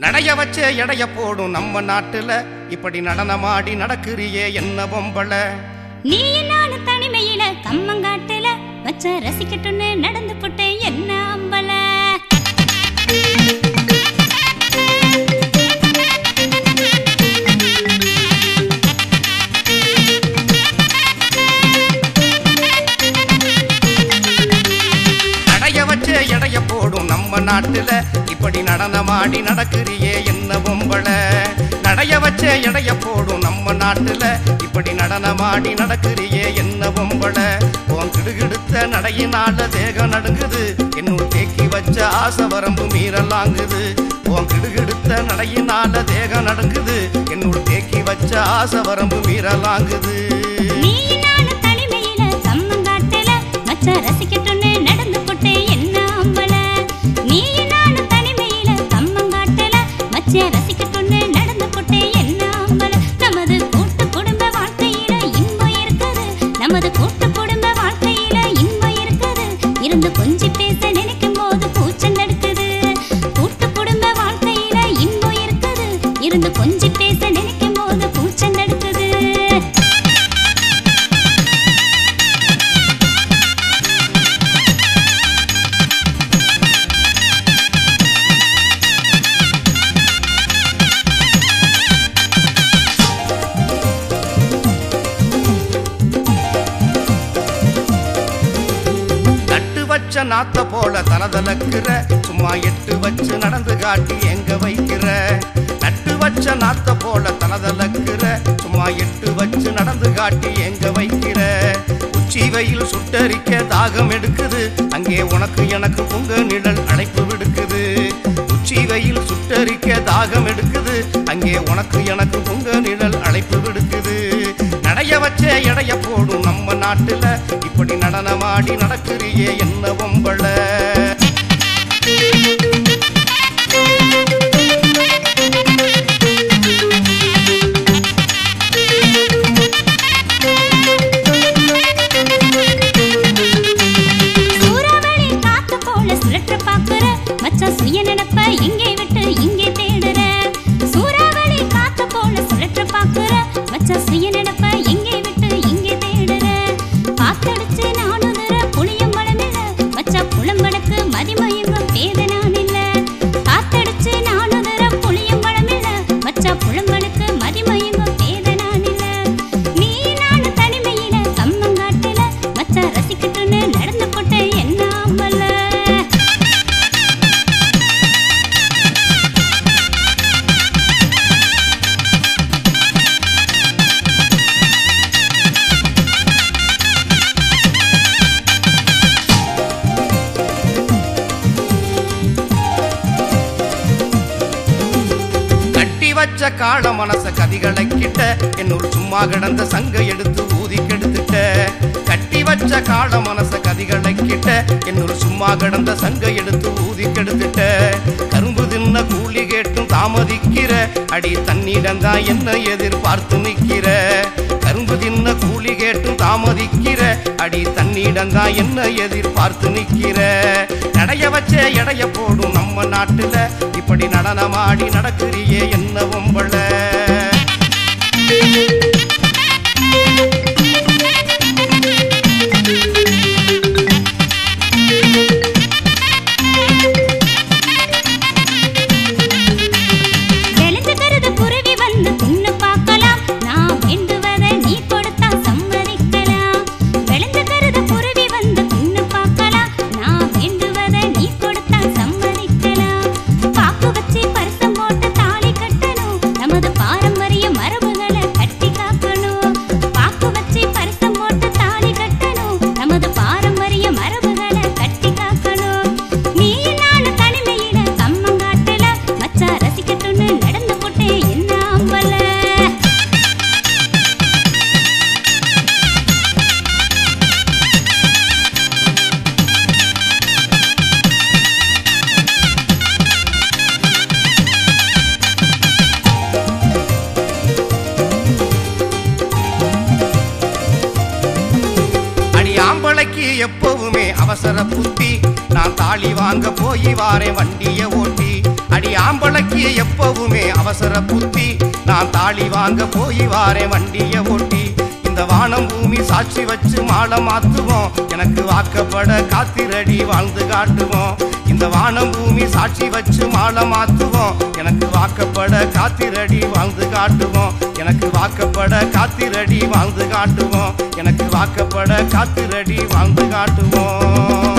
நடைய வச்சே எடைய போடும் நம்ம நாட்டுல. இப்படி நடனமாடி நடக்கிறியே என்ன பொம்பளை? நீ நானு தனிமையில கம்மங்காட்டுல வச்ச ரசிக்கட்டுன்னு நட நாட்டுல இப்படி நடனமாடி நடக்கிறியே என்ன பொம்பள? நடைய வச்சே எடைய போடும் நம்ம நாட்டுல இப்படி நடனமாடி நடக்கிறியே என்ன பொம்பள? உன் கிடுகிடுத்த நடையினால தேகம் நடுங்குது. என்னுள் தேக்கி வச்ச ஆசை வரம்பு மீறலாங்குது. உன் கிடுகிடுத்த நடையினால தேகம் நடுங்குது. என்னுள் தேக்கி வச்ச ஆசை வரம்பு மீறலாங்குது. நாத்த போல தலதலக்குற சும்மா எட்டு வச்சு நடந்து காட்டி எங்க வைக்கிற? நட்டு வச்ச நாத்த போல தலதலக்குற சும்மா எட்டு வச்சு நடந்து காட்டி எங்க வைக்கிற? உச்சி வெயில் சுட்டரிக்க தாகம் எடுக்குது. அங்கே உனக்கு எனக்கு உங்க நிழல் அழைப்பு விடுக்குது. உச்சி வெயில் சுட்டரிக்க தாகம் எடுக்குது. அங்கே உனக்கு எனக்கு உங்க நிழல் கைய வச்சே எடைய போடும் நம்ம நாட்டுல. இப்படி நடனமாடி நடக்கிறியே என்ன பொம்பள? வச்ச காள மனச கதிகளை கிட்ட என்னொரு சும்மா கிடந்த சங்க எடுத்து ஊதி கெடுத்துட்ட. கட்டி வச்ச காள மனச கதிகளை கிட்ட என்னொரு சும்மா கிடந்த சங்க எடுத்து ஊதி கெடுத்துட்ட. கரும்பு தின்ன கூலி கேட்டும் தாமதிக்கிற அடி தன்னிடம் என்ன எதிர்பார்த்து நிக்கிற. கரும்பு தின்ன கூலி கேட்டும் தாமதிக்கிற அடி தன்னிடம் என்ன எதிர்பார்த்து நிக்கிற. நடைய வச்ச எடைய போடும் நம்ம நாட்டுல. இப்படி நடனமாடி நடக்கிறியே என்ன பொம்பள நடந்து எனக்கு எப்பவுமே அவசர புத்தி. நான் தாலி வாங்க போய் வாரேன் வண்டிய ஓட்டி. அடி ஆம்பளைக்கு எப்பவுமே அவசர புத்தி. நான் தாலி வாங்க போய் வாரேன் வண்டிய ஓட்டி. இந்த வானம் பூமி சாட்சி வச்சு மாலை மாத்துவோம். எனக்கு வாக்கப்பட காத்திரடி வாழ்ந்து காட்டுவோம். இந்த வானம் பூமி சாட்சி வச்சு மாலை மாத்துவோம் எனக்கு வாக்கப்பட காத்திரடி வாழ்ந்து காட்டுவோம். எனக்கு வாக்கப்பட காத்திரடி வாழ்ந்து காட்டுவோம். எனக்கு வாக்கப்பட காத்திரடி வாழ்ந்து காட்டுவோம்.